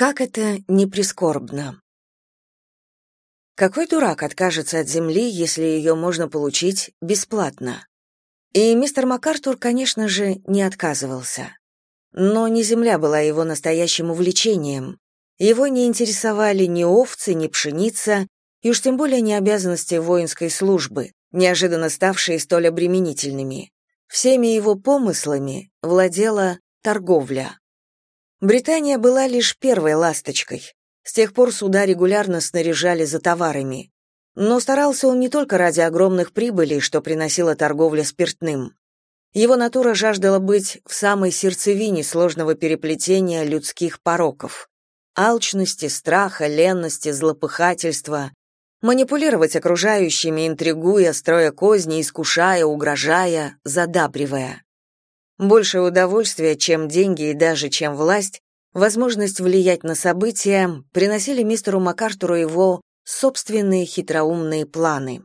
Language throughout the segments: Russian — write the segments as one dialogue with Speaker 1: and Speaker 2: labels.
Speaker 1: Как это не прискорбно. Какой дурак откажется от земли, если ее можно получить бесплатно? И мистер МакАртур, конечно же, не отказывался. Но не земля была его настоящим увлечением. Его не интересовали ни овцы, ни пшеница, и уж тем более не обязанности воинской службы, неожиданно ставшие столь обременительными. Всеми его помыслами владела торговля. Британия была лишь первой ласточкой. С тех пор суда регулярно снаряжали за товарами. Но старался он не только ради огромных прибылей, что приносила торговля спиртным. Его натура жаждала быть в самой сердцевине сложного переплетения людских пороков. Алчности, страха, ленности, злопыхательства, манипулировать окружающими, интригуя, строя козни, искушая, угрожая, задабривая. Большее удовольствие, чем деньги и даже чем власть, возможность влиять на события, приносили мистеру МакАртуру его собственные хитроумные планы.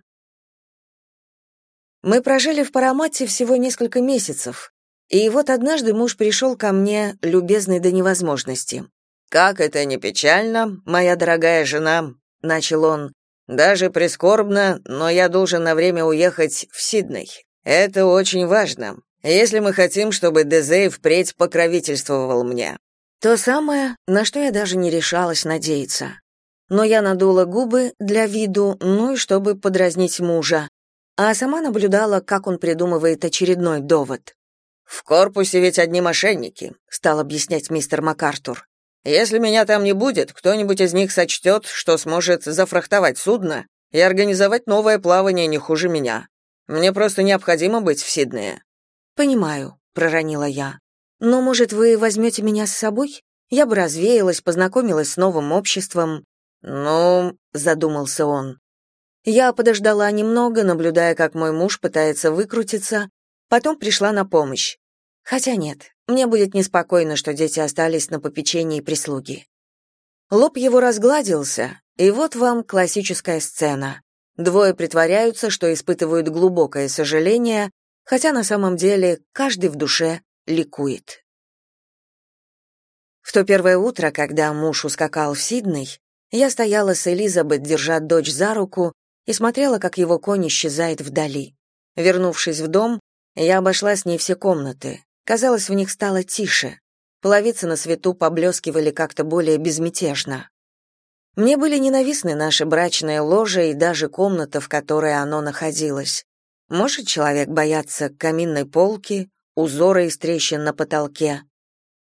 Speaker 1: Мы прожили в Парамате всего несколько месяцев, и вот однажды муж пришел ко мне, любезный до невозможности. «Как это не печально, моя дорогая жена», — начал он, даже прискорбно, но я должен на время уехать в Сидней. Это очень важно. Если мы хотим, чтобы Дезей впредь покровительствовал мне. То самое, на что я даже не решалась надеяться. Но я надула губы для виду, ну и чтобы подразнить мужа, а сама наблюдала, как он придумывает очередной довод. «В корпусе ведь одни мошенники», — стал объяснять мистер МакАртур. Если меня там не будет, кто-нибудь из них сочтет, что сможет зафрахтовать судно и организовать новое плавание не хуже меня. Мне просто необходимо быть в Сиднее». «Понимаю», — проронила я. «Но, может, вы возьмете меня с собой? Я бы развеялась, познакомилась с новым обществом». «Ну...» — задумался он. Я подождала немного, наблюдая, как мой муж пытается выкрутиться, потом пришла на помощь. Хотя нет, мне будет неспокойно, что дети остались на попечении прислуги. Лоб его разгладился, и вот вам классическая сцена. Двое притворяются, что испытывают глубокое сожаление, хотя на самом деле каждый в душе ликует. В то первое утро, когда муж ускакал в Сидней, я стояла с Элизабет, держа дочь за руку, и смотрела, как его конь исчезает вдали. Вернувшись в дом, я обошла с ней все комнаты. Казалось, в них стало тише. Половицы на свету поблескивали как-то более безмятежно. Мне были ненавистны наше брачное ложе и даже комната, в которой оно находилось. Может человек бояться каминной полки, узора из трещин на потолке?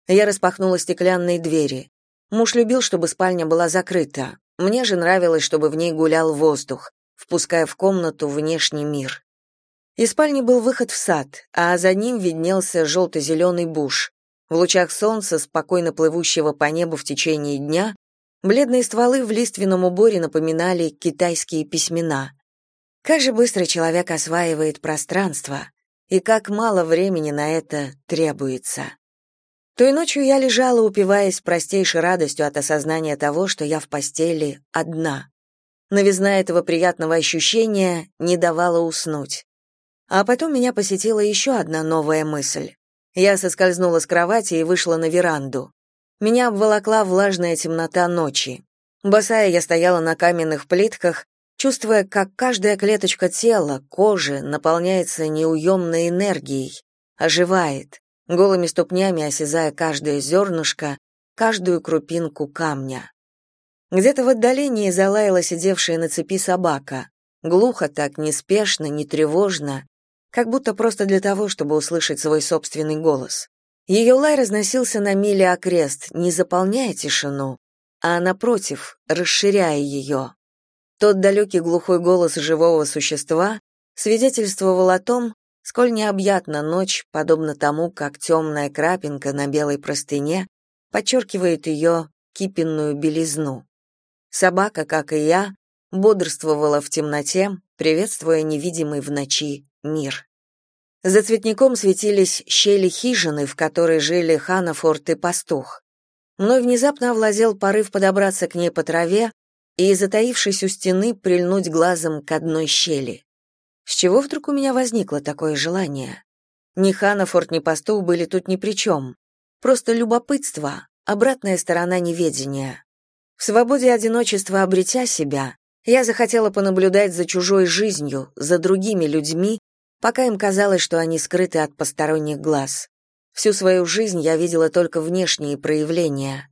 Speaker 1: Я распахнула стеклянные двери. Муж любил, чтобы спальня была закрыта. Мне же нравилось, чтобы в ней гулял воздух, впуская в комнату внешний мир. Из спальни был выход в сад, а за ним виднелся желто-зеленый буш. В лучах солнца, спокойно плывущего по небу в течение дня, бледные стволы в лиственном уборе напоминали китайские письмена. Как же быстро человек осваивает пространство, и как мало времени на это требуется. Той ночью я лежала, упиваясь простейшей радостью от осознания того, что я в постели одна. Новизна этого приятного ощущения не давала уснуть. А потом меня посетила еще одна новая мысль. Я соскользнула с кровати и вышла на веранду. Меня обволокла влажная темнота ночи. Босая я стояла на каменных плитках, чувствуя, как каждая клеточка тела, кожи наполняется неуемной энергией, оживает, голыми ступнями осязая каждое зернышко, каждую крупинку камня. Где-то в отдалении залаяла сидевшая на цепи собака. Глухо так, неспешно, не тревожно, как будто просто для того, чтобы услышать свой собственный голос. Ее лай разносился на мили окрест, не заполняя тишину, а напротив, расширяя ее. Тот далекий глухой голос живого существа свидетельствовал о том, сколь необъятна ночь, подобно тому, как темная крапинка на белой простыне подчеркивает ее кипенную белизну. Собака, как и я, бодрствовала в темноте, приветствуя невидимый в ночи мир. За цветником светились щели хижины, в которой жили Ханафорд и пастух. Мной внезапно овладел порыв подобраться к ней по траве и, затаившись у стены, прильнуть глазом к одной щели. С чего вдруг у меня возникло такое желание? Ни Ханафорд, ни пастух были тут ни при чем. Просто любопытство, обратная сторона неведения. В свободе одиночества обретя себя, я захотела понаблюдать за чужой жизнью, за другими людьми, пока им казалось, что они скрыты от посторонних глаз. Всю свою жизнь я видела только внешние проявления,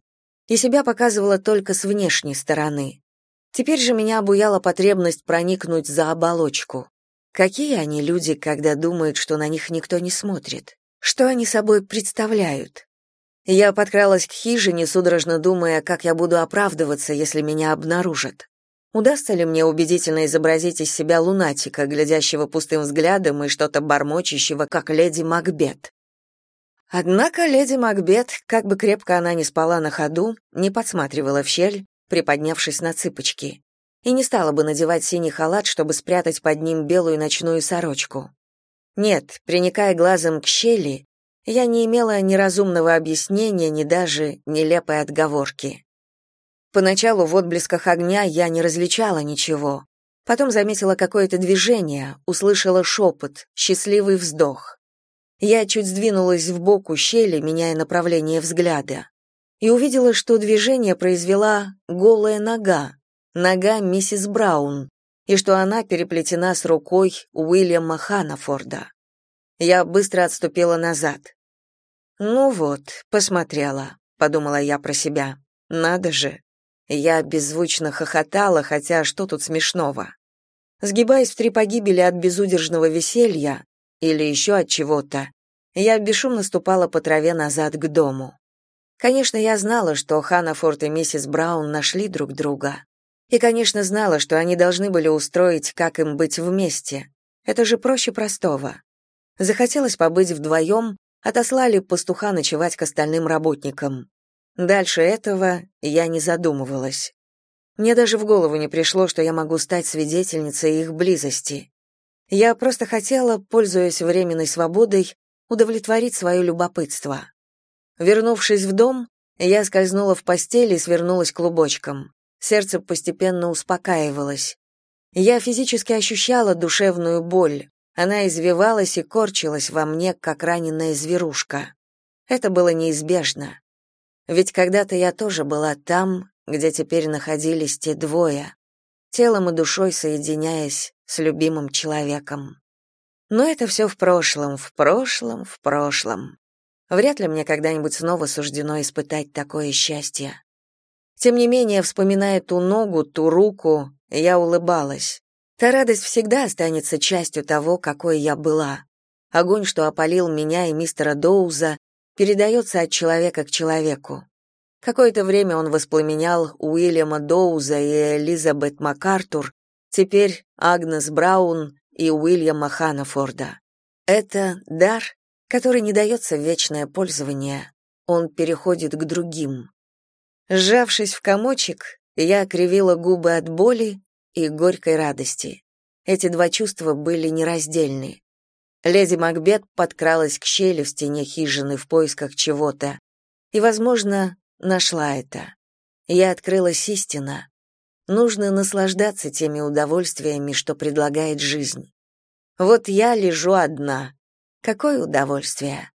Speaker 1: и себя показывала только с внешней стороны. Теперь же меня обуяла потребность проникнуть за оболочку. Какие они люди, когда думают, что на них никто не смотрит? Что они собой представляют? Я подкралась к хижине, судорожно думая, как я буду оправдываться, если меня обнаружат. Удастся ли мне убедительно изобразить из себя лунатика, глядящего пустым взглядом и что-то бормочущего, как леди Макбет? Однако леди Макбет, как бы крепко она ни спала на ходу, не подсматривала в щель, приподнявшись на цыпочки, и не стала бы надевать синий халат, чтобы спрятать под ним белую ночную сорочку. Нет, приникая глазом к щели, я не имела ни разумного объяснения, ни даже нелепой отговорки. Поначалу в отблесках огня я не различала ничего. Потом заметила какое-то движение, услышала шепот, счастливый вздох. Я чуть сдвинулась в бок у щели, меняя направление взгляда, и увидела, что движение произвела голая нога, нога миссис Браун, и что она переплетена с рукой Уильяма Ханафорда. Я быстро отступила назад. «Ну вот, посмотрела», — подумала я про себя. «Надо же». Я беззвучно хохотала, хотя что тут смешного? Сгибаясь в три погибели от безудержного веселья, или еще от чего-то, я бесшумно ступала по траве назад к дому. Конечно, я знала, что Ханафорд и миссис Браун нашли друг друга. И, конечно, знала, что они должны были устроить, как им быть вместе. Это же проще простого. Захотелось побыть вдвоем, отослали пастуха ночевать к остальным работникам. Дальше этого я не задумывалась. Мне даже в голову не пришло, что я могу стать свидетельницей их близости. Я просто хотела, пользуясь временной свободой, удовлетворить свое любопытство. Вернувшись в дом, я скользнула в постель и свернулась клубочком. Сердце постепенно успокаивалось. Я физически ощущала душевную боль. Она извивалась и корчилась во мне, как раненая зверушка. Это было неизбежно. Ведь когда-то я тоже была там, где теперь находились те двое, телом и душой соединяясь с любимым человеком. Но это все в прошлом, в прошлом, в прошлом. Вряд ли мне когда-нибудь снова суждено испытать такое счастье. Тем не менее, вспоминая ту ногу, ту руку, я улыбалась. Та радость всегда останется частью того, какой я была. Огонь, что опалил меня и мистера Доуза, передается от человека к человеку. Какое-то время он воспламенял Уильяма Доуза и Элизабет МакАртур, теперь Агнес Браун и Уильяма Ханафорда. Это дар, который не дается в вечное пользование, он переходит к другим. Сжавшись в комочек, я кривила губы от боли и горькой радости. Эти два чувства были нераздельны. Леди Макбет подкралась к щели в стене хижины в поисках чего-то и, возможно, нашла это. Я открылась истина. Нужно наслаждаться теми удовольствиями, что предлагает жизнь. Вот я лежу одна. Какое удовольствие!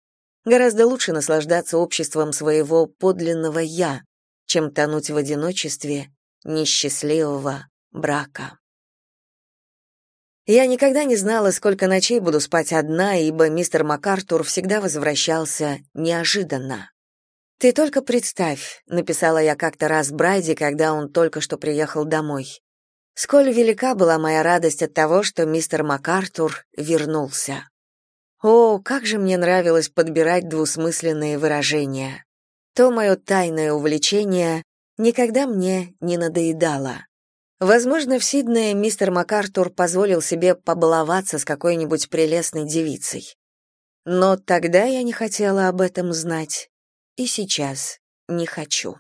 Speaker 1: Гораздо лучше наслаждаться обществом своего подлинного «я», чем тонуть в одиночестве несчастливого брака. Я никогда не знала, сколько ночей буду спать одна, ибо мистер МакАртур всегда возвращался неожиданно. «Ты только представь», — написала я как-то раз Брайди, когда он только что приехал домой. Сколь велика была моя радость от того, что мистер МакАртур вернулся. О, как же мне нравилось подбирать двусмысленные выражения. То мое тайное увлечение никогда мне не надоедало. Возможно, в Сиднее мистер МакАртур позволил себе побаловаться с какой-нибудь прелестной девицей. Но тогда я не хотела об этом знать, и сейчас не хочу.